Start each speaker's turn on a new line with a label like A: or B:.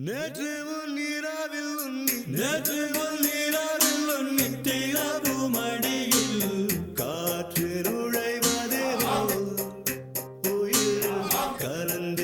A: நேற்று உன் நீராவில் உன்னி நேற்று உன் நீராவில் உன்னி தீராவு மடியில் காற்று நுழைவதே உயிர். கலந்து